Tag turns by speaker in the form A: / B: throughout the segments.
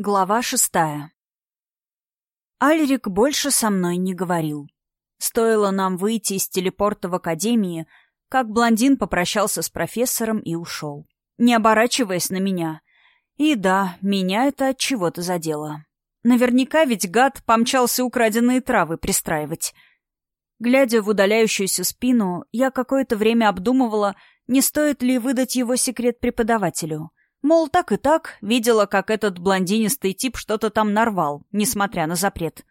A: Глава шестая. Альрик больше со мной не говорил. Стоило нам выйти из телепорта в академии, как блондин попрощался с профессором и ушел, не оборачиваясь на меня. И да, меня это от чего-то задело. Наверняка ведь гад помчался украденные травы пристраивать. Глядя в удаляющуюся спину, я какое-то время обдумывала, не стоит ли выдать его секрет преподавателю — Мол, так и так, видела, как этот блондинистый тип что-то там нарвал, несмотря на запрет.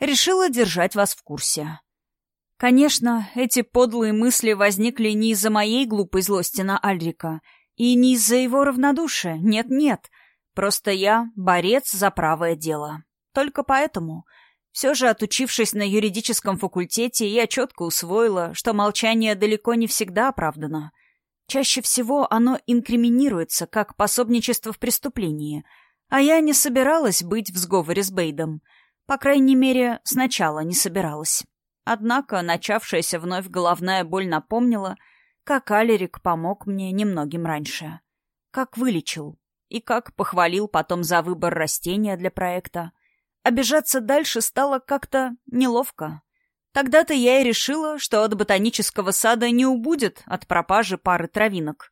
A: Решила держать вас в курсе. Конечно, эти подлые мысли возникли не из-за моей глупой злости на Альрика и не из-за его равнодушия. Нет-нет. Просто я борец за правое дело. Только поэтому. Все же, отучившись на юридическом факультете, я четко усвоила, что молчание далеко не всегда оправдано. Чаще всего оно инкриминируется как пособничество в преступлении, а я не собиралась быть в сговоре с Бейдом. По крайней мере, сначала не собиралась. Однако начавшаяся вновь головная боль напомнила, как Алерик помог мне немногим раньше. Как вылечил. И как похвалил потом за выбор растения для проекта. Обижаться дальше стало как-то неловко. Тогда-то я и решила, что от ботанического сада не убудет от пропажи пары травинок.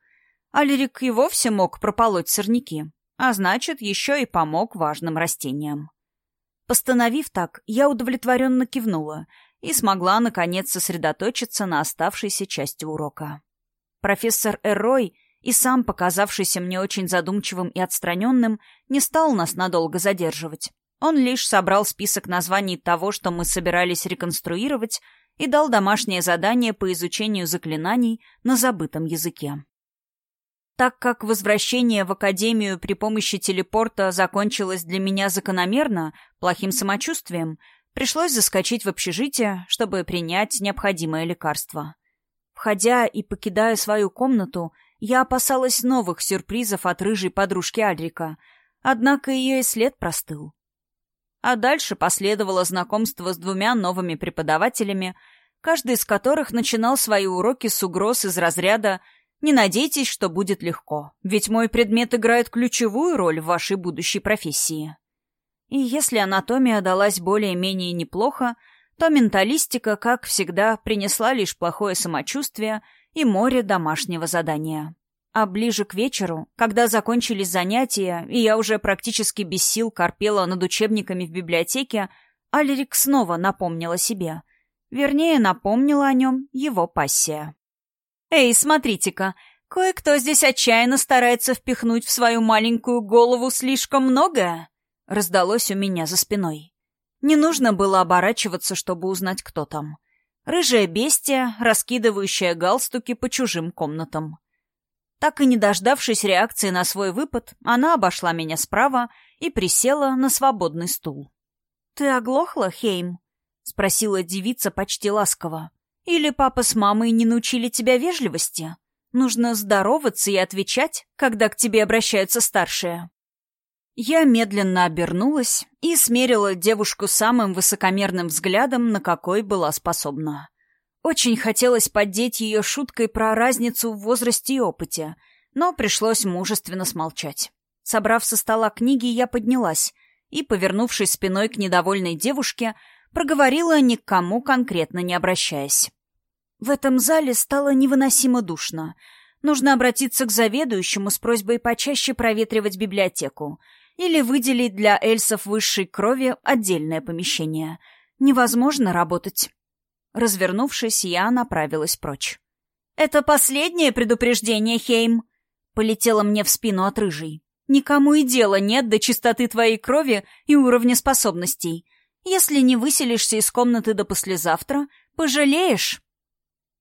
A: Алерик и вовсе мог прополоть сорняки, а значит, еще и помог важным растениям. Постановив так, я удовлетворенно кивнула и смогла, наконец, сосредоточиться на оставшейся части урока. Профессор Эрой, и сам показавшийся мне очень задумчивым и отстраненным, не стал нас надолго задерживать. Он лишь собрал список названий того, что мы собирались реконструировать, и дал домашнее задание по изучению заклинаний на забытом языке. Так как возвращение в академию при помощи телепорта закончилось для меня закономерно, плохим самочувствием, пришлось заскочить в общежитие, чтобы принять необходимое лекарство. Входя и покидая свою комнату, я опасалась новых сюрпризов от рыжей подружки Альрика, однако ее и след простыл. А дальше последовало знакомство с двумя новыми преподавателями, каждый из которых начинал свои уроки с угроз из разряда «Не надейтесь, что будет легко, ведь мой предмет играет ключевую роль в вашей будущей профессии». И если анатомия далась более-менее неплохо, то менталистика, как всегда, принесла лишь плохое самочувствие и море домашнего задания. А ближе к вечеру, когда закончились занятия, и я уже практически без сил корпела над учебниками в библиотеке, Алерик снова напомнила себе. Вернее, напомнила о нем его пассия. «Эй, смотрите-ка, кое-кто здесь отчаянно старается впихнуть в свою маленькую голову слишком многое!» раздалось у меня за спиной. Не нужно было оборачиваться, чтобы узнать, кто там. Рыжая бестия, раскидывающая галстуки по чужим комнатам. Так и не дождавшись реакции на свой выпад, она обошла меня справа и присела на свободный стул. «Ты оглохла, Хейм?» — спросила девица почти ласково. «Или папа с мамой не научили тебя вежливости? Нужно здороваться и отвечать, когда к тебе обращаются старшие». Я медленно обернулась и смерила девушку самым высокомерным взглядом, на какой была способна. Очень хотелось поддеть ее шуткой про разницу в возрасте и опыте, но пришлось мужественно смолчать. Собрав со стола книги, я поднялась и, повернувшись спиной к недовольной девушке, проговорила ни к кому конкретно не обращаясь. В этом зале стало невыносимо душно. Нужно обратиться к заведующему с просьбой почаще проветривать библиотеку или выделить для эльсов высшей крови отдельное помещение. Невозможно работать. Развернувшись, я направилась прочь. «Это последнее предупреждение, Хейм!» Полетело мне в спину от рыжей. «Никому и дела нет до чистоты твоей крови и уровня способностей. Если не выселишься из комнаты до послезавтра, пожалеешь!»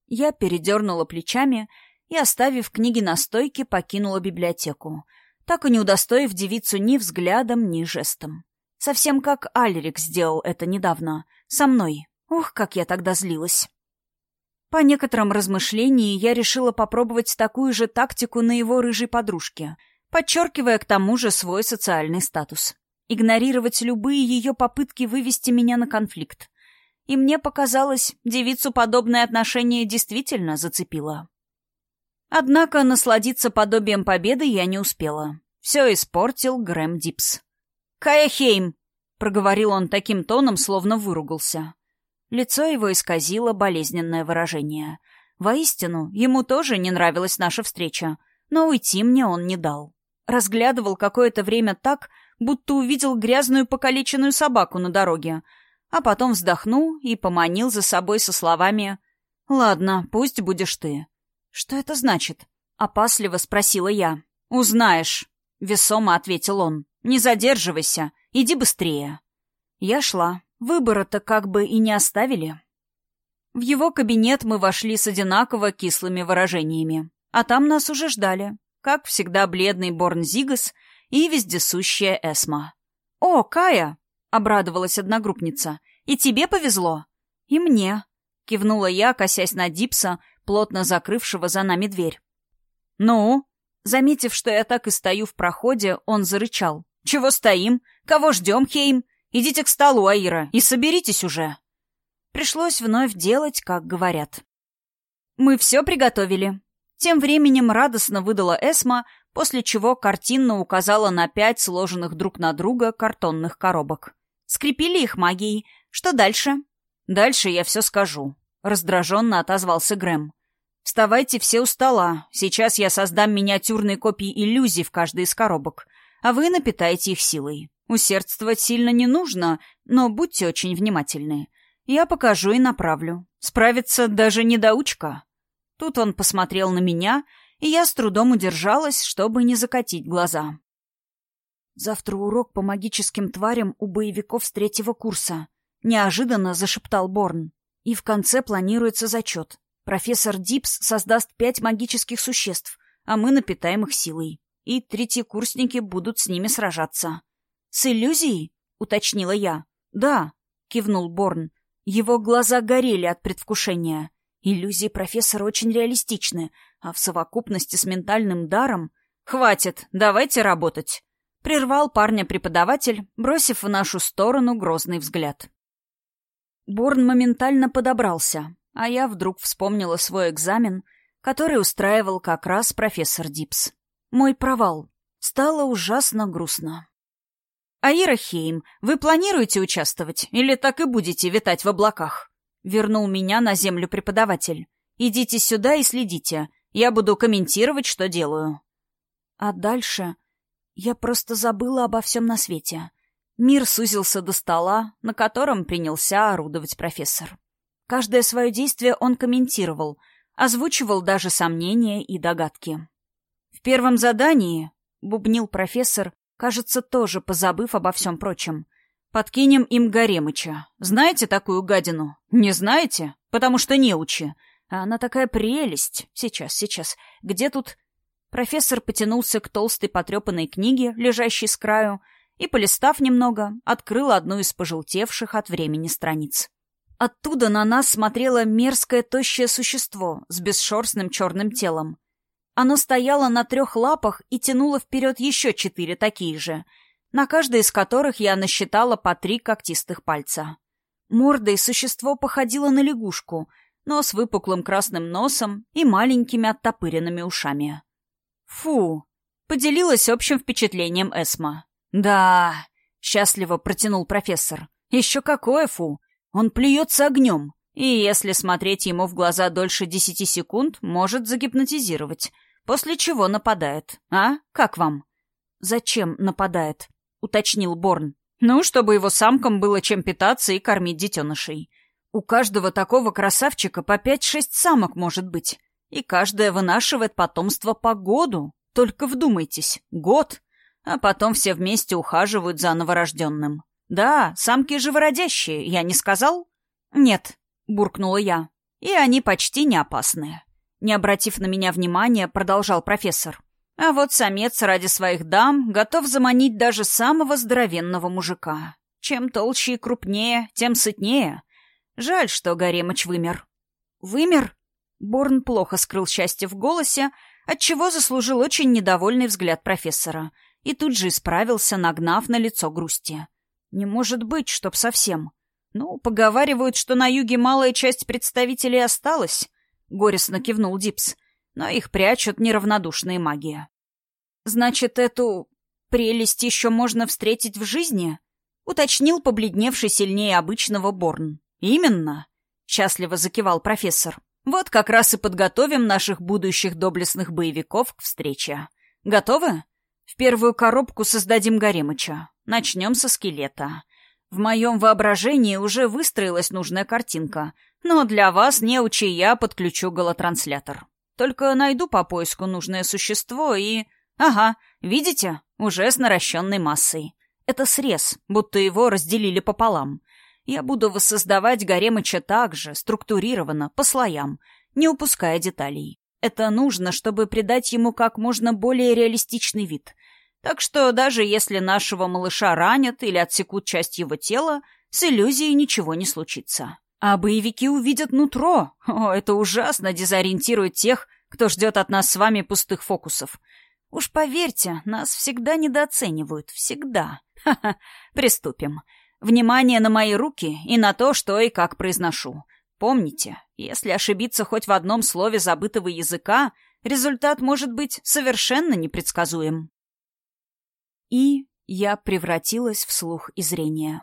A: Я передернула плечами и, оставив книги на стойке, покинула библиотеку, так и не удостоив девицу ни взглядом, ни жестом. Совсем как Альрик сделал это недавно, со мной. Ух, как я тогда злилась. По некоторым размышлениям я решила попробовать такую же тактику на его рыжей подружке, подчеркивая к тому же свой социальный статус. Игнорировать любые ее попытки вывести меня на конфликт. И мне показалось, девицу подобное отношение действительно зацепило. Однако насладиться подобием победы я не успела. Все испортил Грэм Дипс. Каяхейм!» — проговорил он таким тоном, словно выругался. Лицо его исказило болезненное выражение. Воистину, ему тоже не нравилась наша встреча, но уйти мне он не дал. Разглядывал какое-то время так, будто увидел грязную покалеченную собаку на дороге, а потом вздохнул и поманил за собой со словами «Ладно, пусть будешь ты». «Что это значит?» — опасливо спросила я. «Узнаешь», — весомо ответил он. «Не задерживайся, иди быстрее». Я шла. Выбора-то как бы и не оставили. В его кабинет мы вошли с одинаково кислыми выражениями. А там нас уже ждали. Как всегда, бледный Борн Зигас и вездесущая Эсма. «О, Кая!» — обрадовалась одногруппница. «И тебе повезло?» «И мне», — кивнула я, косясь на Дипса, плотно закрывшего за нами дверь. «Ну?» Заметив, что я так и стою в проходе, он зарычал. «Чего стоим? Кого ждем, Хейм? Идите к столу, Аира, и соберитесь уже!» Пришлось вновь делать, как говорят. «Мы все приготовили». Тем временем радостно выдала Эсма, после чего картинно указала на пять сложенных друг на друга картонных коробок. Скрепили их магией. Что дальше? Дальше я все скажу. Раздраженно отозвался Грэм. Вставайте все у стола. Сейчас я создам миниатюрные копии иллюзий в каждой из коробок, а вы напитаете их силой. Усердствовать сильно не нужно, но будьте очень внимательны. Я покажу и направлю. Справится даже недоучка. Тут он посмотрел на меня и я с трудом удержалась, чтобы не закатить глаза. «Завтра урок по магическим тварям у боевиков с третьего курса», — неожиданно зашептал Борн. «И в конце планируется зачет. Профессор Дипс создаст пять магических существ, а мы напитаем их силой. И третьекурсники будут с ними сражаться». «С иллюзией?» — уточнила я. «Да», — кивнул Борн. Его глаза горели от предвкушения. Иллюзии профессора очень реалистичны, а в совокупности с ментальным даром... «Хватит, давайте работать!» — прервал парня преподаватель, бросив в нашу сторону грозный взгляд. Борн моментально подобрался, а я вдруг вспомнила свой экзамен, который устраивал как раз профессор Дипс. Мой провал. Стало ужасно грустно. «Аира Хейм, вы планируете участвовать или так и будете витать в облаках?» Вернул меня на землю преподаватель. «Идите сюда и следите. Я буду комментировать, что делаю». А дальше я просто забыла обо всем на свете. Мир сузился до стола, на котором принялся орудовать профессор. Каждое свое действие он комментировал, озвучивал даже сомнения и догадки. «В первом задании», — бубнил профессор, кажется, тоже позабыв обо всем прочем, «подкинем им Горемыча. Знаете такую гадину? Не знаете? Потому что неучи. А она такая прелесть. Сейчас, сейчас. Где тут... Профессор потянулся к толстой потрепанной книге, лежащей с краю, и, полистав немного, открыл одну из пожелтевших от времени страниц. Оттуда на нас смотрело мерзкое тощее существо с бесшерстным черным телом. Оно стояло на трех лапах и тянуло вперед еще четыре такие же, на каждой из которых я насчитала по три когтистых пальца. Мордой существо походило на лягушку — но с выпуклым красным носом и маленькими оттопыренными ушами. «Фу!» — поделилась общим впечатлением Эсма. «Да!» — счастливо протянул профессор. «Еще какое фу! Он плюется огнем, и если смотреть ему в глаза дольше десяти секунд, может загипнотизировать, после чего нападает. А? Как вам?» «Зачем нападает?» — уточнил Борн. «Ну, чтобы его самкам было чем питаться и кормить детенышей. У каждого такого красавчика по пять-шесть самок может быть. И каждая вынашивает потомство по году. Только вдумайтесь, год. А потом все вместе ухаживают за новорожденным. Да, самки живородящие, я не сказал? Нет, буркнула я. И они почти не опасные. Не обратив на меня внимания, продолжал профессор. А вот самец ради своих дам готов заманить даже самого здоровенного мужика. Чем толще и крупнее, тем сытнее. Жаль, что Гаремыч вымер. Вымер? Борн плохо скрыл счастье в голосе, отчего заслужил очень недовольный взгляд профессора, и тут же исправился, нагнав на лицо грусти. Не может быть, чтоб совсем. Ну, поговаривают, что на юге малая часть представителей осталась, — горестно кивнул Дипс, но их прячут неравнодушные маги. Значит, эту... прелесть еще можно встретить в жизни?» — уточнил побледневший сильнее обычного Борн. «Именно», — счастливо закивал профессор. «Вот как раз и подготовим наших будущих доблестных боевиков к встрече. Готовы? В первую коробку создадим Гаремыча. Начнем со скелета. В моем воображении уже выстроилась нужная картинка, но для вас, неучи, я подключу голотранслятор. Только найду по поиску нужное существо и... Ага, видите? Уже с наращенной массой. Это срез, будто его разделили пополам. Я буду воссоздавать Гаремыча так же, структурированно, по слоям, не упуская деталей. Это нужно, чтобы придать ему как можно более реалистичный вид. Так что даже если нашего малыша ранят или отсекут часть его тела, с иллюзией ничего не случится. А боевики увидят нутро. О, это ужасно дезориентирует тех, кто ждет от нас с вами пустых фокусов. Уж поверьте, нас всегда недооценивают. Всегда. Ха-ха. Приступим. Внимание на мои руки и на то, что и как произношу. Помните, если ошибиться хоть в одном слове забытого языка, результат может быть совершенно непредсказуем. И я превратилась в слух и зрение.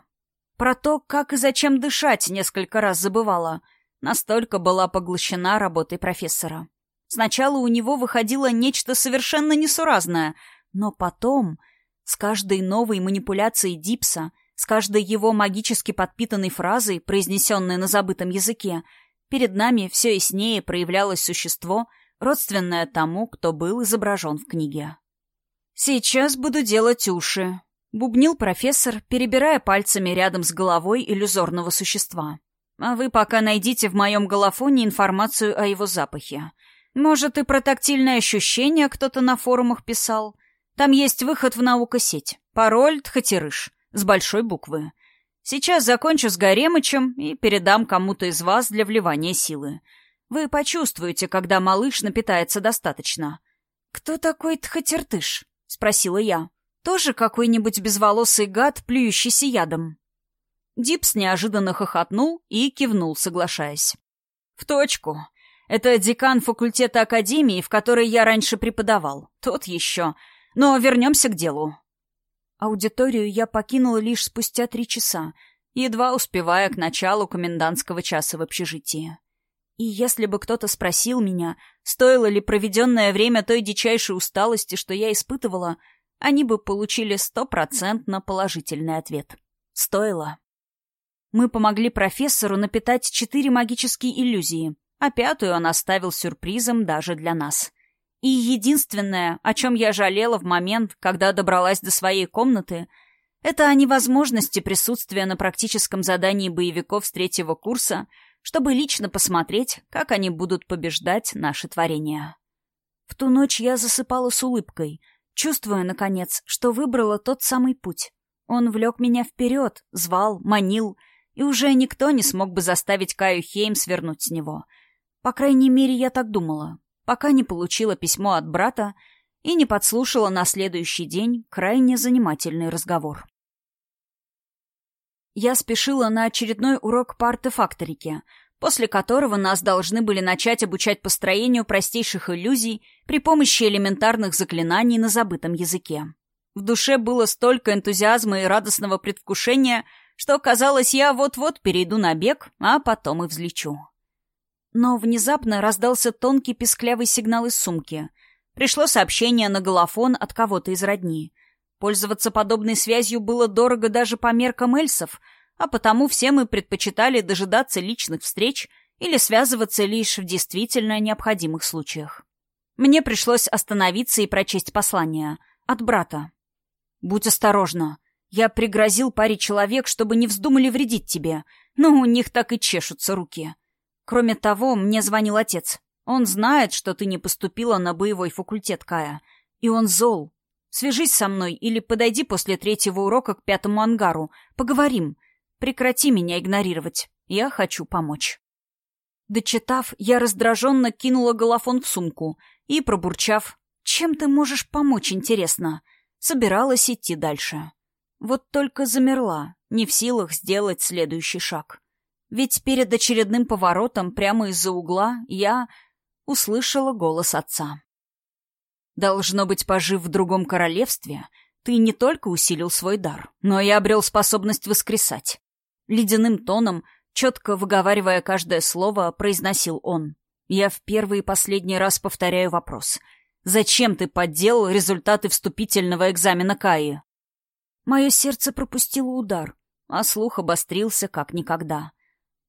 A: Про то, как и зачем дышать, несколько раз забывала. Настолько была поглощена работой профессора. Сначала у него выходило нечто совершенно несуразное, но потом, с каждой новой манипуляцией Дипса, с каждой его магически подпитанной фразой, произнесенной на забытом языке, перед нами все яснее проявлялось существо, родственное тому, кто был изображен в книге. «Сейчас буду делать уши», — бубнил профессор, перебирая пальцами рядом с головой иллюзорного существа. «А вы пока найдите в моем голофоне информацию о его запахе. Может, и про тактильное ощущение кто-то на форумах писал. Там есть выход в наукосеть. Пароль «Тхатирыш» с большой буквы. Сейчас закончу с Гаремычем и передам кому-то из вас для вливания силы. Вы почувствуете, когда малыш напитается достаточно. Кто такой Тхатиртыш? — спросила я. «Тоже какой-нибудь безволосый гад, плюющийся ядом?» Дипс неожиданно хохотнул и кивнул, соглашаясь. «В точку. Это декан факультета Академии, в которой я раньше преподавал. Тот еще. Но вернемся к делу». Аудиторию я покинула лишь спустя три часа, едва успевая к началу комендантского часа в общежитии. И если бы кто-то спросил меня, стоило ли проведенное время той дичайшей усталости, что я испытывала, они бы получили стопроцентно положительный ответ. Стоило. Мы помогли профессору напитать четыре магические иллюзии, а пятую он оставил сюрпризом даже для нас. И единственное, о чем я жалела в момент, когда добралась до своей комнаты, это о невозможности присутствия на практическом задании боевиков с третьего курса — чтобы лично посмотреть, как они будут побеждать наши творения. В ту ночь я засыпала с улыбкой, чувствуя, наконец, что выбрала тот самый путь. Он влек меня вперед, звал, манил, и уже никто не смог бы заставить Каю Хейм свернуть с него. По крайней мере, я так думала, пока не получила письмо от брата и не подслушала на следующий день крайне занимательный разговор. Я спешила на очередной урок по артефакторике, после которого нас должны были начать обучать построению простейших иллюзий при помощи элементарных заклинаний на забытом языке. В душе было столько энтузиазма и радостного предвкушения, что казалось, я вот-вот перейду на бег, а потом и взлечу. Но внезапно раздался тонкий песклявый сигнал из сумки. Пришло сообщение на голофон от кого-то из родни — Пользоваться подобной связью было дорого даже по меркам эльсов, а потому все мы предпочитали дожидаться личных встреч или связываться лишь в действительно необходимых случаях. Мне пришлось остановиться и прочесть послание от брата. «Будь осторожна. Я пригрозил паре человек, чтобы не вздумали вредить тебе, но у них так и чешутся руки. Кроме того, мне звонил отец. Он знает, что ты не поступила на боевой факультет Кая, и он зол, Свяжись со мной или подойди после третьего урока к пятому ангару. Поговорим. Прекрати меня игнорировать. Я хочу помочь». Дочитав, я раздраженно кинула голофон в сумку и, пробурчав, «Чем ты можешь помочь, интересно?» собиралась идти дальше. Вот только замерла, не в силах сделать следующий шаг. Ведь перед очередным поворотом прямо из-за угла я услышала голос отца. Должно быть, пожив в другом королевстве, Ты не только усилил свой дар, но и обрел способность воскресать. Ледяным тоном, четко выговаривая каждое слово, произносил он. Я в первый и последний раз повторяю вопрос. Зачем ты подделал результаты вступительного экзамена Каи? Мое сердце пропустило удар, а слух обострился как никогда.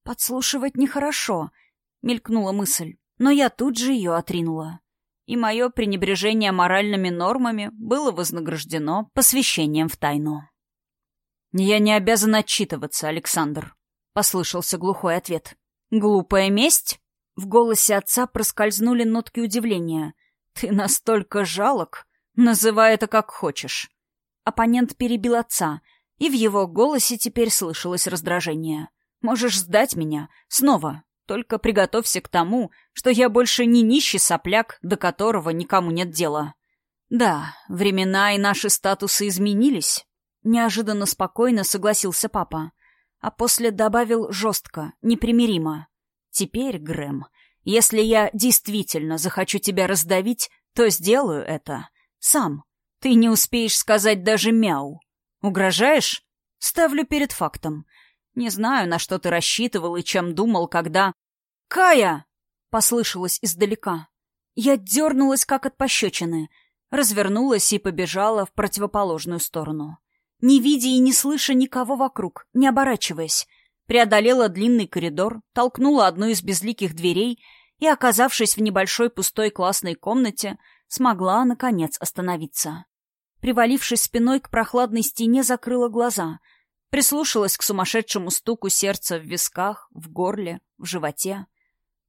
A: «Подслушивать нехорошо», — мелькнула мысль, но я тут же ее отринула. И мое пренебрежение моральными нормами было вознаграждено посвящением в тайну. «Я не обязан отчитываться, Александр», — послышался глухой ответ. «Глупая месть?» В голосе отца проскользнули нотки удивления. «Ты настолько жалок? Называй это как хочешь». Оппонент перебил отца, и в его голосе теперь слышалось раздражение. «Можешь сдать меня? Снова. Только приготовься к тому, что я больше не нищий сопляк, до которого никому нет дела». «Да, времена и наши статусы изменились», — неожиданно спокойно согласился папа. А после добавил жестко, непримиримо. «Теперь, Грэм, если я действительно захочу тебя раздавить, то сделаю это. Сам. Ты не успеешь сказать даже мяу. Угрожаешь? Ставлю перед фактом. Не знаю, на что ты рассчитывал и чем думал, когда... «Кая!» — послышалось издалека. Я дернулась, как от пощечины, развернулась и побежала в противоположную сторону. Не видя и не слыша никого вокруг, не оборачиваясь, преодолела длинный коридор, толкнула одну из безликих дверей и, оказавшись в небольшой пустой классной комнате, смогла, наконец, остановиться. Привалившись спиной к прохладной стене, закрыла глаза, прислушалась к сумасшедшему стуку сердца в висках, в горле, в животе.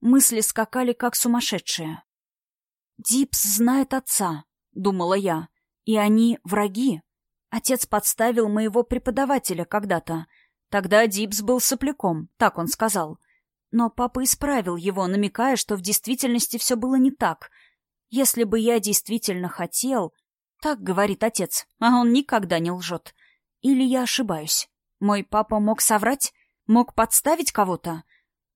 A: Мысли скакали, как сумасшедшие. «Дипс знает отца», — думала я, — «и они враги. Отец подставил моего преподавателя когда-то. Тогда Дипс был сопляком, так он сказал. Но папа исправил его, намекая, что в действительности все было не так — если бы я действительно хотел... Так говорит отец, а он никогда не лжет. Или я ошибаюсь? Мой папа мог соврать? Мог подставить кого-то?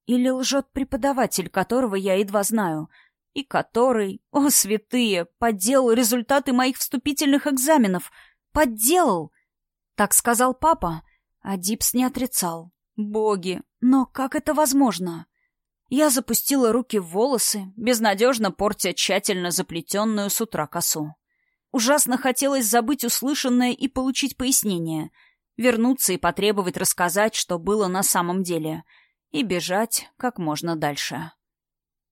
A: Или лжет преподаватель, которого я едва знаю, и который, о святые, подделал результаты моих вступительных экзаменов? Подделал! Так сказал папа, а Дипс не отрицал. Боги, но как это возможно? Я запустила руки в волосы, безнадежно портя тщательно заплетенную с утра косу. Ужасно хотелось забыть услышанное и получить пояснение, вернуться и потребовать рассказать, что было на самом деле, и бежать как можно дальше.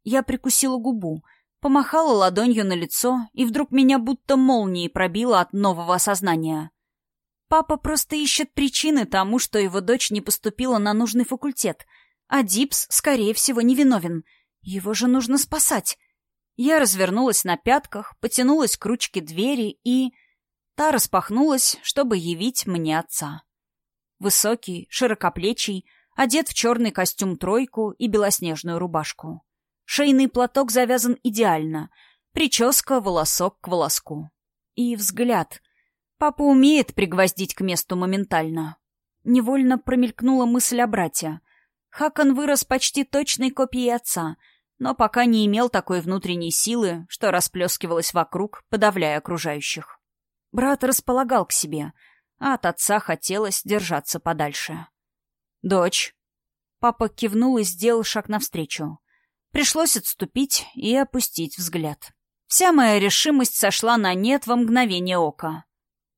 A: Я прикусила губу, помахала ладонью на лицо, и вдруг меня будто молнией пробило от нового осознания. Папа просто ищет причины тому, что его дочь не поступила на нужный факультет — а Дипс, скорее всего, невиновен. Его же нужно спасать. Я развернулась на пятках, потянулась к ручке двери и... Та распахнулась, чтобы явить мне отца. Высокий, широкоплечий, одет в черный костюм-тройку и белоснежную рубашку. Шейный платок завязан идеально, прическа волосок к волоску. И взгляд. Папа умеет пригвоздить к месту моментально. Невольно промелькнула мысль о брате. Хакон вырос почти точной копией отца, но пока не имел такой внутренней силы, что расплескивалась вокруг, подавляя окружающих. Брат располагал к себе, а от отца хотелось держаться подальше. «Дочь». Папа кивнул и сделал шаг навстречу. Пришлось отступить и опустить взгляд. Вся моя решимость сошла на нет во мгновение ока.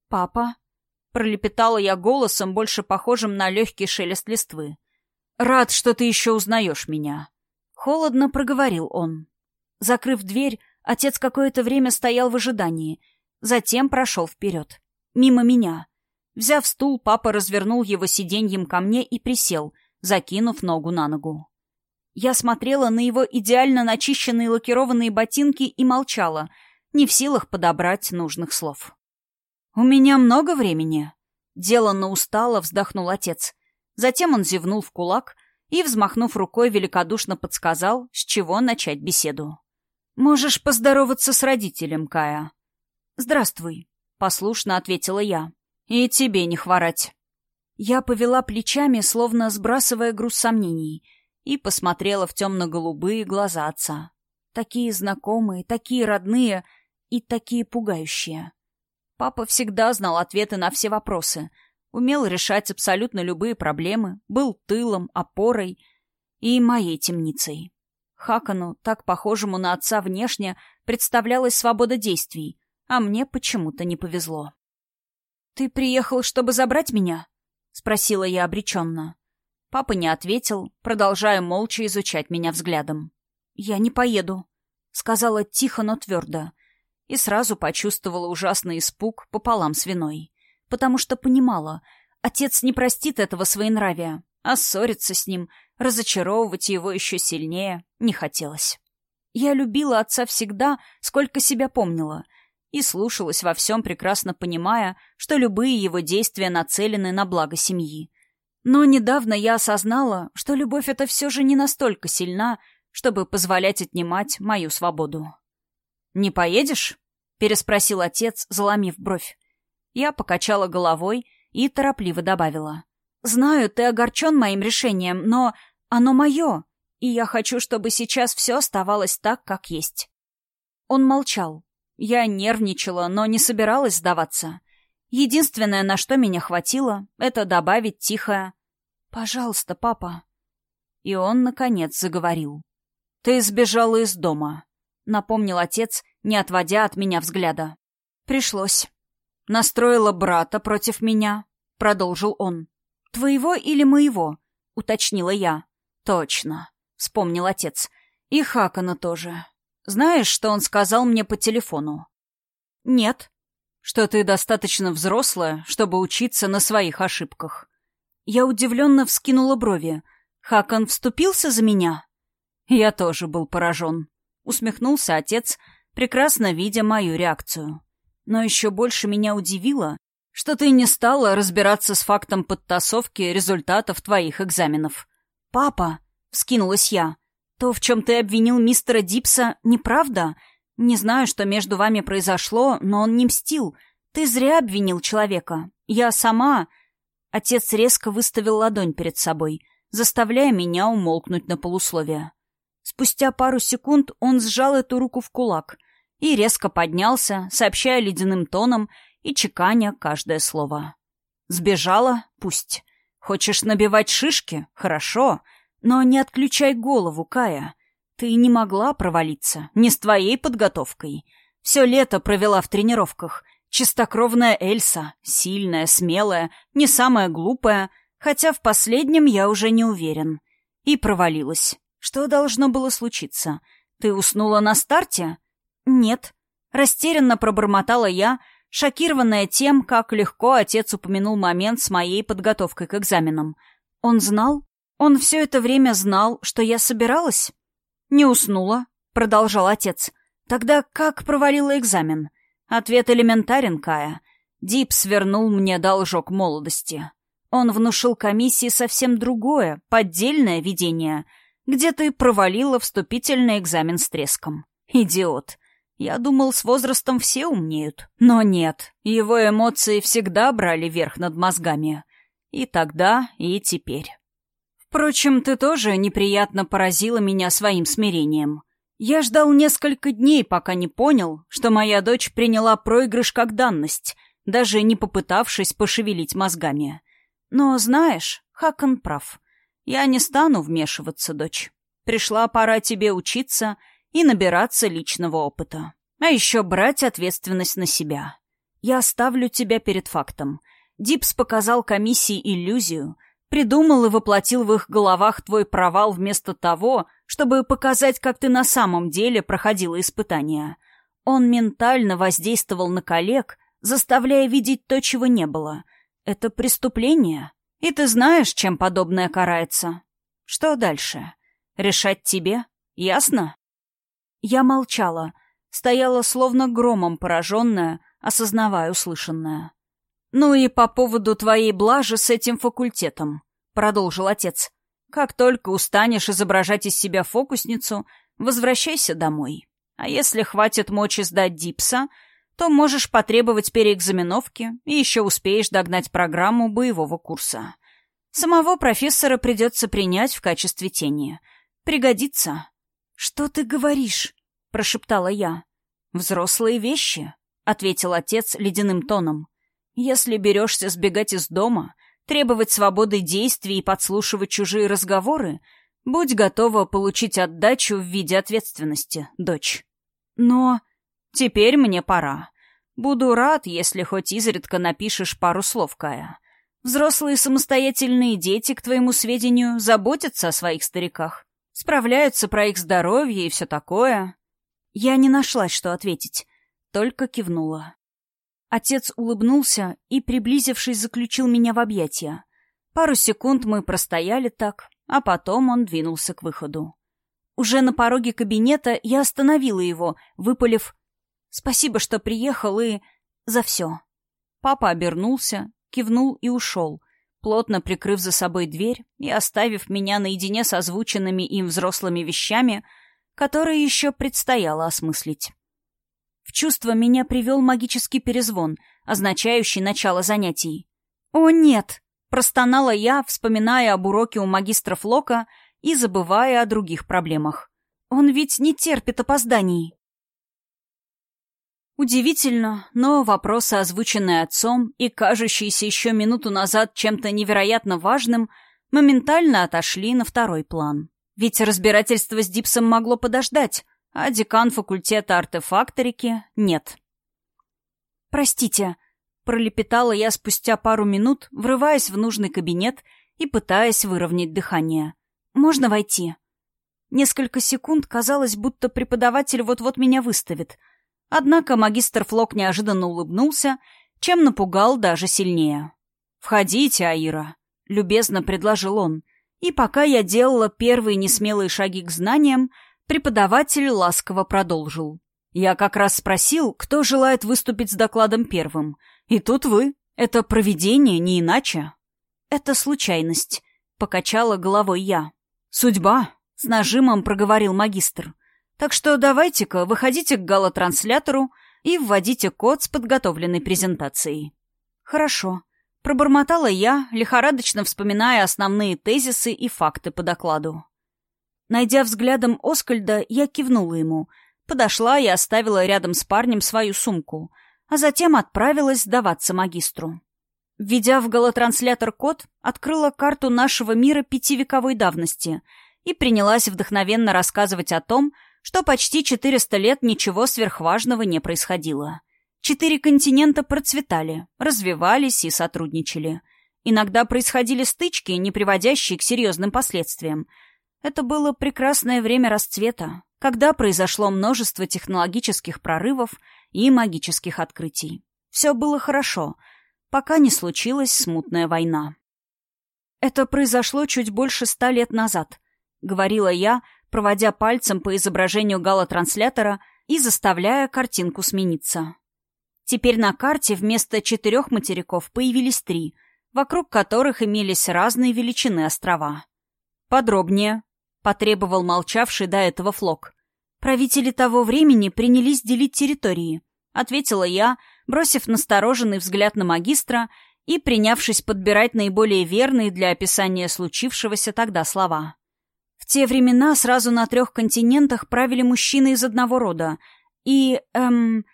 A: «Папа?» — пролепетала я голосом, больше похожим на легкий шелест листвы. «Рад, что ты еще узнаешь меня», — холодно проговорил он. Закрыв дверь, отец какое-то время стоял в ожидании, затем прошел вперед. Мимо меня. Взяв стул, папа развернул его сиденьем ко мне и присел, закинув ногу на ногу. Я смотрела на его идеально начищенные лакированные ботинки и молчала, не в силах подобрать нужных слов. «У меня много времени?» Деланно устало вздохнул отец. Затем он зевнул в кулак и, взмахнув рукой, великодушно подсказал, с чего начать беседу. «Можешь поздороваться с родителем, Кая». «Здравствуй», — послушно ответила я. «И тебе не хворать». Я повела плечами, словно сбрасывая груз сомнений, и посмотрела в темно-голубые глаза отца. Такие знакомые, такие родные и такие пугающие. Папа всегда знал ответы на все вопросы, умел решать абсолютно любые проблемы, был тылом, опорой и моей темницей. Хакану, так похожему на отца внешне, представлялась свобода действий, а мне почему-то не повезло. «Ты приехал, чтобы забрать меня?» — спросила я обреченно. Папа не ответил, продолжая молча изучать меня взглядом. «Я не поеду», — сказала тихо, но твердо, и сразу почувствовала ужасный испуг пополам с виной, потому что понимала, отец не простит этого своенравия, а ссориться с ним, разочаровывать его еще сильнее не хотелось. Я любила отца всегда, сколько себя помнила, и слушалась во всем, прекрасно понимая, что любые его действия нацелены на благо семьи. Но недавно я осознала, что любовь эта все же не настолько сильна, чтобы позволять отнимать мою свободу. «Не поедешь?» — переспросил отец, заломив бровь. Я покачала головой и торопливо добавила. «Знаю, ты огорчен моим решением, но оно мое, и я хочу, чтобы сейчас все оставалось так, как есть». Он молчал. Я нервничала, но не собиралась сдаваться. Единственное, на что меня хватило, это добавить тихое «Пожалуйста, папа». И он, наконец, заговорил. «Ты сбежала из дома», — напомнил отец, не отводя от меня взгляда. «Пришлось». «Настроила брата против меня», — продолжил он. «Твоего или моего?» — уточнила я. «Точно», — вспомнил отец. «И Хакана тоже. Знаешь, что он сказал мне по телефону?» «Нет». «Что ты достаточно взрослая, чтобы учиться на своих ошибках». Я удивленно вскинула брови. «Хакан вступился за меня?» Я тоже был поражен. Усмехнулся отец, прекрасно видя мою реакцию. Но еще больше меня удивило, что ты не стала разбираться с фактом подтасовки результатов твоих экзаменов. «Папа!» — вскинулась я. «То, в чем ты обвинил мистера Дипса, неправда? Не знаю, что между вами произошло, но он не мстил. Ты зря обвинил человека. Я сама...» Отец резко выставил ладонь перед собой, заставляя меня умолкнуть на полусловие. Спустя пару секунд он сжал эту руку в кулак и резко поднялся, сообщая ледяным тоном и чеканя каждое слово. «Сбежала? Пусть. Хочешь набивать шишки? Хорошо. Но не отключай голову, Кая. Ты не могла провалиться, не с твоей подготовкой. Все лето провела в тренировках. Чистокровная Эльса, сильная, смелая, не самая глупая, хотя в последнем я уже не уверен. И провалилась. Что должно было случиться? Ты уснула на старте? Нет. Растерянно пробормотала я, шокированная тем, как легко отец упомянул момент с моей подготовкой к экзаменам. Он знал? Он все это время знал, что я собиралась? Не уснула, продолжал отец. Тогда как провалила экзамен? Ответ элементарен, Кая. Дип свернул мне должок молодости. Он внушил комиссии совсем другое, поддельное видение — где ты провалила вступительный экзамен с треском. Идиот. Я думал, с возрастом все умнеют. Но нет, его эмоции всегда брали верх над мозгами. И тогда, и теперь. Впрочем, ты тоже неприятно поразила меня своим смирением. Я ждал несколько дней, пока не понял, что моя дочь приняла проигрыш как данность, даже не попытавшись пошевелить мозгами. Но, знаешь, Хакон прав. Я не стану вмешиваться, дочь. Пришла пора тебе учиться и набираться личного опыта. А еще брать ответственность на себя. Я оставлю тебя перед фактом. Дипс показал комиссии иллюзию, придумал и воплотил в их головах твой провал вместо того, чтобы показать, как ты на самом деле проходила испытания. Он ментально воздействовал на коллег, заставляя видеть то, чего не было. Это преступление. И ты знаешь, чем подобное карается. Что дальше? Решать тебе? Ясно? Я молчала, стояла словно громом пораженная, осознавая услышанное. «Ну и по поводу твоей блажи с этим факультетом», — продолжил отец. «Как только устанешь изображать из себя фокусницу, возвращайся домой. А если хватит мочи сдать Дипса, то можешь потребовать переэкзаменовки и еще успеешь догнать программу боевого курса. Самого профессора придется принять в качестве тени. Пригодится. «Что ты говоришь?» — прошептала я. «Взрослые вещи», — ответил отец ледяным тоном. «Если берешься сбегать из дома, требовать свободы действий и подслушивать чужие разговоры, будь готова получить отдачу в виде ответственности, дочь. Но теперь мне пора. Буду рад, если хоть изредка напишешь пару слов, Кая. Взрослые самостоятельные дети, к твоему сведению, заботятся о своих стариках, справляются про их здоровье и все такое. Я не нашла, что ответить, только кивнула. Отец улыбнулся и, приблизившись, заключил меня в объятия. Пару секунд мы простояли так, а потом он двинулся к выходу. Уже на пороге кабинета я остановила его, выпалив «Спасибо, что приехал и... за все». Папа обернулся, кивнул и ушел, плотно прикрыв за собой дверь и оставив меня наедине с озвученными им взрослыми вещами, которые еще предстояло осмыслить. В чувство меня привел магический перезвон, означающий начало занятий. «О, нет!» — простонала я, вспоминая об уроке у магистра Флока и забывая о других проблемах. «Он ведь не терпит опозданий!» Удивительно, но вопросы, озвученные отцом и кажущиеся еще минуту назад чем-то невероятно важным, моментально отошли на второй план. Ведь разбирательство с Дипсом могло подождать, а декан факультета артефакторики нет. «Простите», — пролепетала я спустя пару минут, врываясь в нужный кабинет и пытаясь выровнять дыхание. «Можно войти?» Несколько секунд казалось, будто преподаватель вот-вот меня выставит — Однако магистр Флок неожиданно улыбнулся, чем напугал даже сильнее. «Входите, Аира», — любезно предложил он. И пока я делала первые несмелые шаги к знаниям, преподаватель ласково продолжил. «Я как раз спросил, кто желает выступить с докладом первым. И тут вы. Это провидение, не иначе». «Это случайность», — покачала головой я. «Судьба», — с нажимом проговорил магистр. Так что давайте-ка выходите к галотранслятору и вводите код с подготовленной презентацией. Хорошо. Пробормотала я, лихорадочно вспоминая основные тезисы и факты по докладу. Найдя взглядом Оскальда, я кивнула ему, подошла и оставила рядом с парнем свою сумку, а затем отправилась сдаваться магистру. Введя в голотранслятор код, открыла карту нашего мира пятивековой давности и принялась вдохновенно рассказывать о том, что почти 400 лет ничего сверхважного не происходило. Четыре континента процветали, развивались и сотрудничали. Иногда происходили стычки, не приводящие к серьезным последствиям. Это было прекрасное время расцвета, когда произошло множество технологических прорывов и магических открытий. Все было хорошо, пока не случилась смутная война. «Это произошло чуть больше ста лет назад», — говорила я, проводя пальцем по изображению галотранслятора и заставляя картинку смениться. Теперь на карте вместо четырех материков появились три, вокруг которых имелись разные величины острова. «Подробнее», — потребовал молчавший до этого Флок. «Правители того времени принялись делить территории», — ответила я, бросив настороженный взгляд на магистра и принявшись подбирать наиболее верные для описания случившегося тогда слова. В те времена сразу на трех континентах правили мужчины из одного рода. И, эм...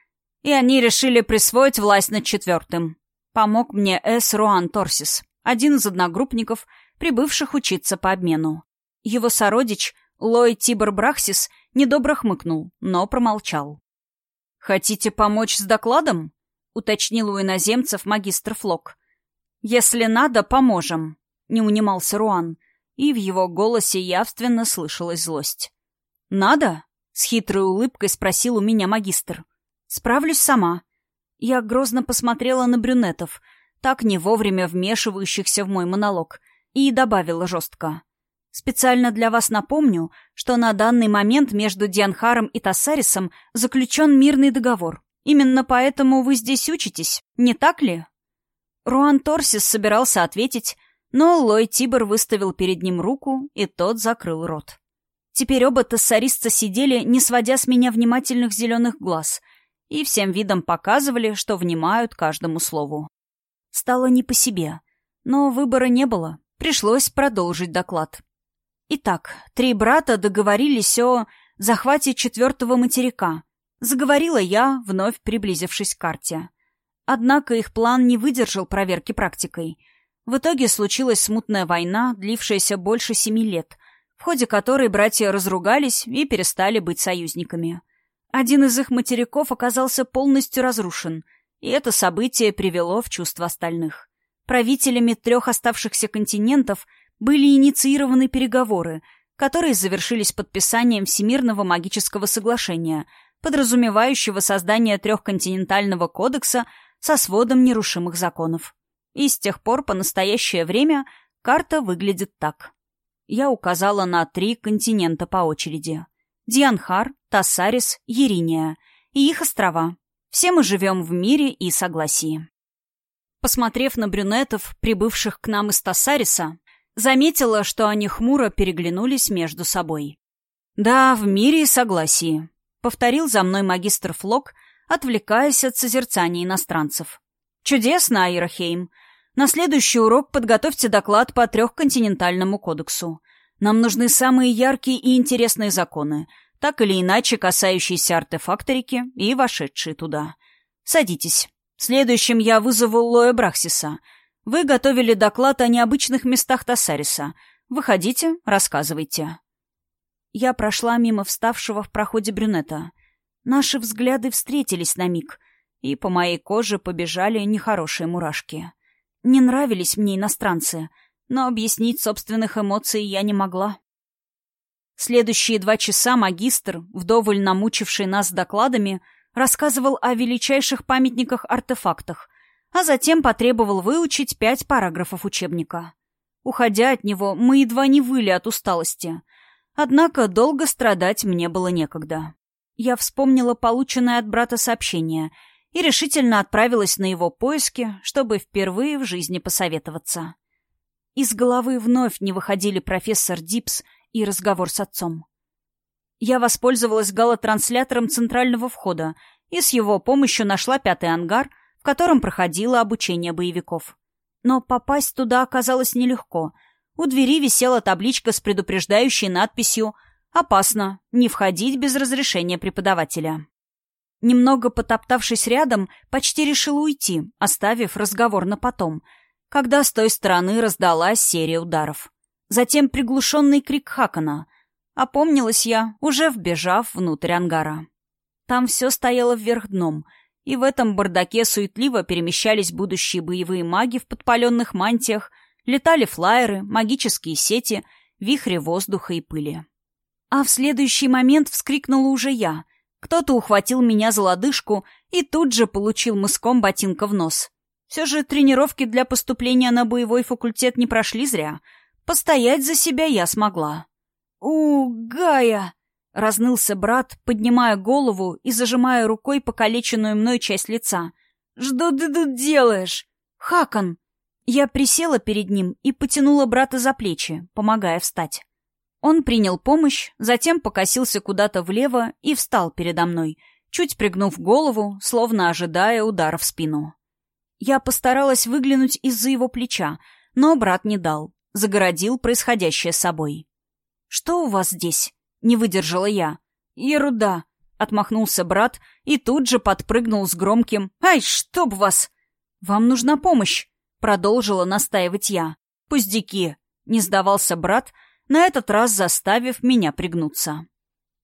A: И они решили присвоить власть над четвертым. Помог мне Эс Руан Торсис, один из одногруппников, прибывших учиться по обмену. Его сородич, Лой Тибор Брахсис, недобро хмыкнул, но промолчал. «Хотите помочь с докладом?» — уточнил у иноземцев магистр Флок. «Если надо, поможем», — не унимался Руан и в его голосе явственно слышалась злость. «Надо?» — с хитрой улыбкой спросил у меня магистр. «Справлюсь сама». Я грозно посмотрела на брюнетов, так не вовремя вмешивающихся в мой монолог, и добавила жестко. «Специально для вас напомню, что на данный момент между Дианхаром и Тассарисом заключен мирный договор. Именно поэтому вы здесь учитесь, не так ли?» Руан Торсис собирался ответить, но Лой Тибор выставил перед ним руку, и тот закрыл рот. Теперь оба тессаристца сидели, не сводя с меня внимательных зеленых глаз, и всем видом показывали, что внимают каждому слову. Стало не по себе, но выбора не было, пришлось продолжить доклад. Итак, три брата договорились о захвате четвертого материка. Заговорила я, вновь приблизившись к карте. Однако их план не выдержал проверки практикой. В итоге случилась смутная война, длившаяся больше семи лет, в ходе которой братья разругались и перестали быть союзниками. Один из их материков оказался полностью разрушен, и это событие привело в чувство остальных. Правителями трех оставшихся континентов были инициированы переговоры, которые завершились подписанием Всемирного магического соглашения, подразумевающего создание трехконтинентального кодекса со сводом нерушимых законов. И с тех пор по настоящее время карта выглядит так. Я указала на три континента по очереди. Дианхар, Тассарис, Ериния и их острова. Все мы живем в мире и согласии. Посмотрев на брюнетов, прибывших к нам из Тассариса, заметила, что они хмуро переглянулись между собой. «Да, в мире и согласии», — повторил за мной магистр Флок, отвлекаясь от созерцания иностранцев. «Чудесно, Айрохейм. На следующий урок подготовьте доклад по трехконтинентальному кодексу. Нам нужны самые яркие и интересные законы, так или иначе касающиеся артефакторики и вошедшие туда. Садитесь. Следующим я вызову Лоя Брахсиса. Вы готовили доклад о необычных местах Тассариса. Выходите, рассказывайте». Я прошла мимо вставшего в проходе брюнета. Наши взгляды встретились на миг, и по моей коже побежали нехорошие мурашки. Не нравились мне иностранцы, но объяснить собственных эмоций я не могла. Следующие два часа магистр, вдоволь намучивший нас докладами, рассказывал о величайших памятниках-артефактах, а затем потребовал выучить пять параграфов учебника. Уходя от него, мы едва не выли от усталости. Однако долго страдать мне было некогда я вспомнила полученное от брата сообщение и решительно отправилась на его поиски, чтобы впервые в жизни посоветоваться. Из головы вновь не выходили профессор Дипс и разговор с отцом. Я воспользовалась галотранслятором центрального входа и с его помощью нашла пятый ангар, котором проходило обучение боевиков. Но попасть туда оказалось нелегко. У двери висела табличка с предупреждающей надписью Опасно. Не входить без разрешения преподавателя. Немного потоптавшись рядом, почти решил уйти, оставив разговор на потом, когда с той стороны раздалась серия ударов. Затем приглушенный крик Хакана. Опомнилась я, уже вбежав внутрь ангара. Там все стояло вверх дном, и в этом бардаке суетливо перемещались будущие боевые маги в подпаленных мантиях, летали флайеры, магические сети, вихри воздуха и пыли. А в следующий момент вскрикнула уже я. Кто-то ухватил меня за лодыжку и тут же получил мыском ботинка в нос. Все же тренировки для поступления на боевой факультет не прошли зря. Постоять за себя я смогла. «У, Гая!» — разнылся брат, поднимая голову и зажимая рукой покалеченную мной часть лица. «Что ты тут делаешь?» «Хакон!» Я присела перед ним и потянула брата за плечи, помогая встать. Он принял помощь, затем покосился куда-то влево и встал передо мной, чуть пригнув голову, словно ожидая удара в спину. Я постаралась выглянуть из-за его плеча, но брат не дал, загородил происходящее собой. «Что у вас здесь?» — не выдержала я. «Ерунда!» — отмахнулся брат и тут же подпрыгнул с громким «Ай, чтоб вас!» «Вам нужна помощь!» — продолжила настаивать я. «Пуздяки!» — не сдавался брат — на этот раз заставив меня пригнуться.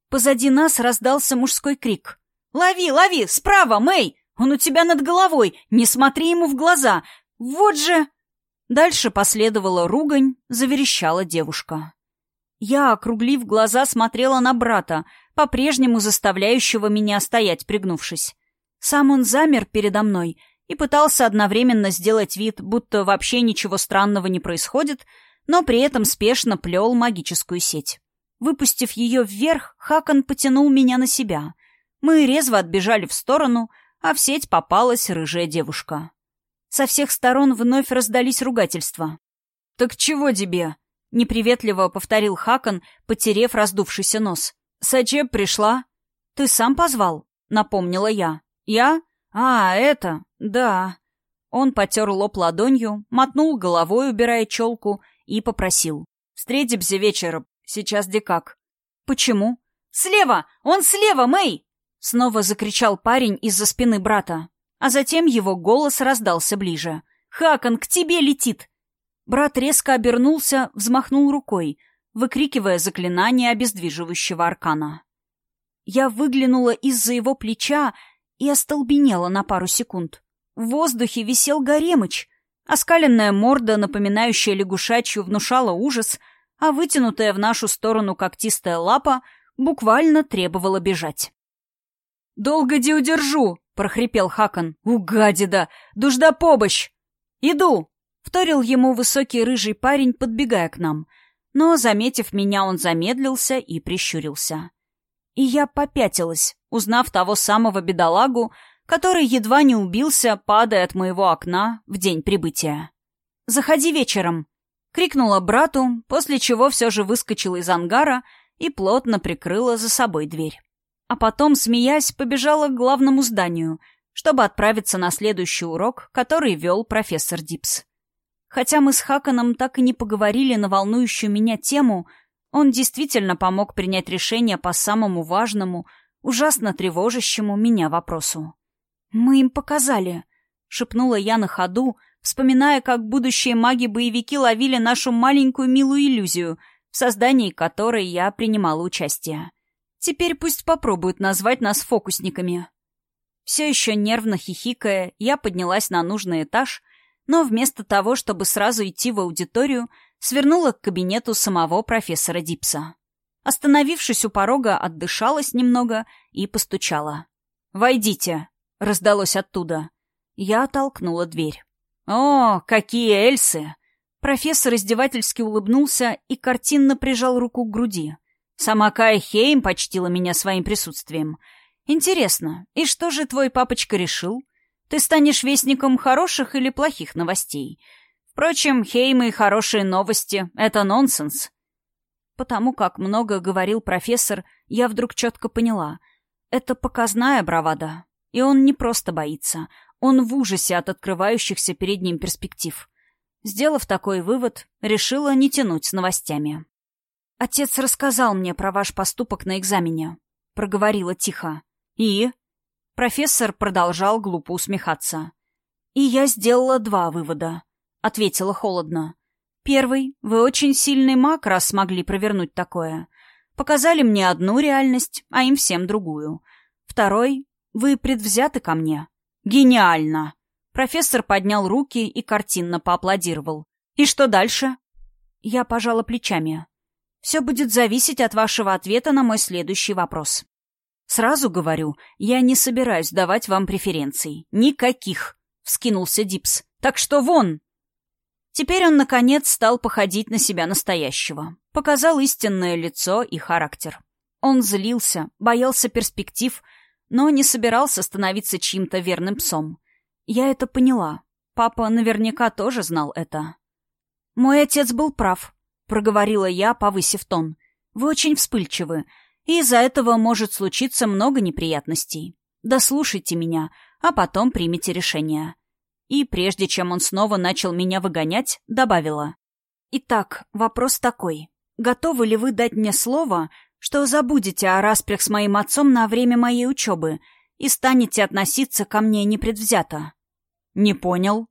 A: Позади нас раздался мужской крик. «Лови, лови! Справа, Мэй! Он у тебя над головой! Не смотри ему в глаза! Вот же...» Дальше последовала ругань, заверещала девушка. Я, округлив глаза, смотрела на брата, по-прежнему заставляющего меня стоять, пригнувшись. Сам он замер передо мной и пытался одновременно сделать вид, будто вообще ничего странного не происходит, но при этом спешно плел магическую сеть. Выпустив ее вверх, Хакон потянул меня на себя. Мы резво отбежали в сторону, а в сеть попалась рыжая девушка. Со всех сторон вновь раздались ругательства. «Так чего тебе?» — неприветливо повторил Хакон, потерев раздувшийся нос. «Сачеп пришла?» «Ты сам позвал?» — напомнила я. «Я? А, это? Да». Он потер лоб ладонью, мотнул головой, убирая челку, и попросил. «Встретимся вечером. Сейчас где как». «Почему?» «Слева! Он слева, Мэй!» снова закричал парень из-за спины брата, а затем его голос раздался ближе. «Хакон, к тебе летит!» Брат резко обернулся, взмахнул рукой, выкрикивая заклинание обездвиживающего аркана. Я выглянула из-за его плеча и остолбенела на пару секунд. В воздухе висел Горемыч. Оскаленная морда, напоминающая лягушачью, внушала ужас, а вытянутая в нашу сторону когтистая лапа буквально требовала бежать. «Долго де удержу!» — прохрипел Хакон. «У гадида! Дужда побощ!» «Иду!» — вторил ему высокий рыжий парень, подбегая к нам. Но, заметив меня, он замедлился и прищурился. И я попятилась, узнав того самого бедолагу, который едва не убился, падая от моего окна в день прибытия. «Заходи вечером!» — крикнула брату, после чего все же выскочила из ангара и плотно прикрыла за собой дверь. А потом, смеясь, побежала к главному зданию, чтобы отправиться на следующий урок, который вел профессор Дипс. Хотя мы с Хаканом так и не поговорили на волнующую меня тему, он действительно помог принять решение по самому важному, ужасно тревожащему меня вопросу. «Мы им показали», — шепнула я на ходу, вспоминая, как будущие маги-боевики ловили нашу маленькую милую иллюзию, в создании которой я принимала участие. Теперь пусть попробуют назвать нас фокусниками. Все еще нервно хихикая, я поднялась на нужный этаж, но вместо того, чтобы сразу идти в аудиторию, свернула к кабинету самого профессора Дипса. Остановившись у порога, отдышалась немного и постучала. «Войдите», — раздалось оттуда. Я толкнула дверь. «О, какие эльсы!» Профессор издевательски улыбнулся и картинно прижал руку к груди. «Сама Кай Хейм почтила меня своим присутствием. Интересно, и что же твой папочка решил? Ты станешь вестником хороших или плохих новостей? Впрочем, Хеймы и хорошие новости — это нонсенс». Потому как много говорил профессор, я вдруг четко поняла. Это показная бравада, и он не просто боится, он в ужасе от открывающихся перед ним перспектив. Сделав такой вывод, решила не тянуть с новостями. «Отец рассказал мне про ваш поступок на экзамене», — проговорила тихо. «И?» Профессор продолжал глупо усмехаться. «И я сделала два вывода», — ответила холодно. «Первый. Вы очень сильный маг, раз смогли провернуть такое. Показали мне одну реальность, а им всем другую. Второй. Вы предвзяты ко мне. Гениально. Профессор поднял руки и картинно поаплодировал. И что дальше? Я пожала плечами. Все будет зависеть от вашего ответа на мой следующий вопрос. Сразу говорю, я не собираюсь давать вам преференций. Никаких, вскинулся Дипс. Так что вон! Теперь он, наконец, стал походить на себя настоящего. Показал истинное лицо и характер. Он злился, боялся перспектив, но не собирался становиться чьим-то верным псом. Я это поняла. Папа наверняка тоже знал это. «Мой отец был прав», — проговорила я, повысив тон. «Вы очень вспыльчивы, и из-за этого может случиться много неприятностей. Дослушайте меня, а потом примите решение». И прежде чем он снова начал меня выгонять, добавила. «Итак, вопрос такой. Готовы ли вы дать мне слово, что забудете о распрях с моим отцом на время моей учебы и станете относиться ко мне непредвзято. «Не понял».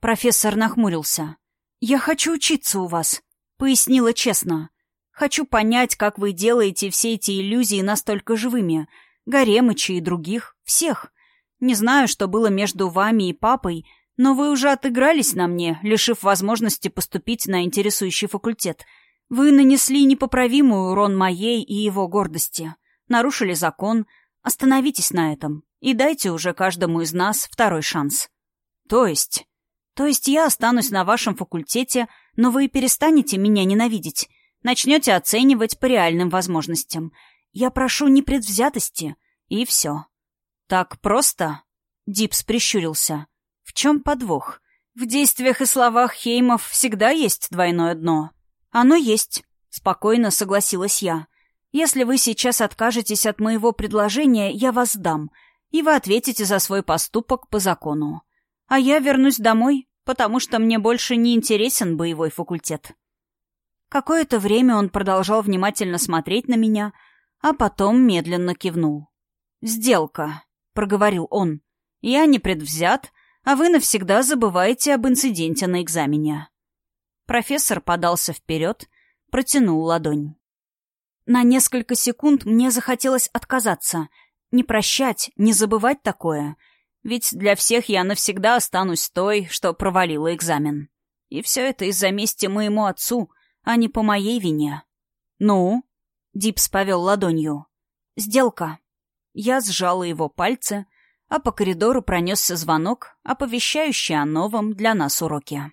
A: Профессор нахмурился. «Я хочу учиться у вас», — пояснила честно. «Хочу понять, как вы делаете все эти иллюзии настолько живыми. Горемычи и других. Всех. Не знаю, что было между вами и папой, но вы уже отыгрались на мне, лишив возможности поступить на интересующий факультет — вы нанесли непоправимый урон моей и его гордости. Нарушили закон. Остановитесь на этом. И дайте уже каждому из нас второй шанс. То есть... То есть я останусь на вашем факультете, но вы перестанете меня ненавидеть. Начнете оценивать по реальным возможностям. Я прошу непредвзятости. И все. Так просто? Дипс прищурился. В чем подвох? В действиях и словах Хеймов всегда есть двойное дно. «Оно есть», — спокойно согласилась я. «Если вы сейчас откажетесь от моего предложения, я вас дам, и вы ответите за свой поступок по закону. А я вернусь домой, потому что мне больше не интересен боевой факультет». Какое-то время он продолжал внимательно смотреть на меня, а потом медленно кивнул. «Сделка», — проговорил он. «Я не предвзят, а вы навсегда забываете об инциденте на экзамене». Профессор подался вперед, протянул ладонь. На несколько секунд мне захотелось отказаться, не прощать, не забывать такое, ведь для всех я навсегда останусь той, что провалила экзамен. И все это из-за мести моему отцу, а не по моей вине. «Ну?» — Дипс повел ладонью. «Сделка». Я сжала его пальцы, а по коридору пронесся звонок, оповещающий о новом для нас уроке.